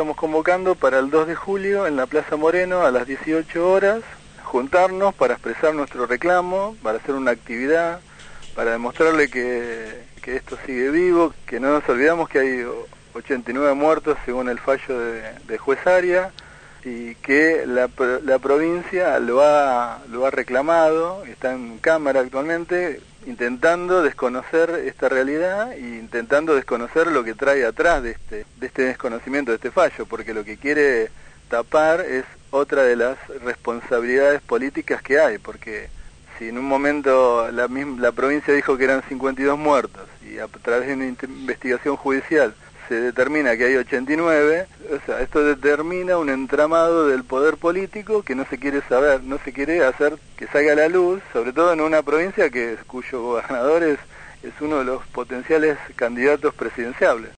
estamos convocando para el 2 de julio en la Plaza Moreno a las 18 horas, juntarnos para expresar nuestro reclamo, para hacer una actividad, para demostrarle que, que esto sigue vivo, que no nos olvidamos que hay 89 muertos según el fallo de, de juez Aria y que la, la provincia lo ha, lo ha reclamado, está en Cámara actualmente, intentando desconocer esta realidad e intentando desconocer lo que trae atrás de este, de este desconocimiento de este fallo, porque lo que quiere tapar es otra de las responsabilidades políticas que hay, porque si en un momento la, la provincia dijo que eran 52 muertos y a través de una investigación judicial se determina que hay 89, o sea, esto determina un entramado del poder político que no se quiere saber, no se quiere hacer que salga a la luz, sobre todo en una provincia que cuyo gobernador es, uno de los potenciales candidatos presidenciables.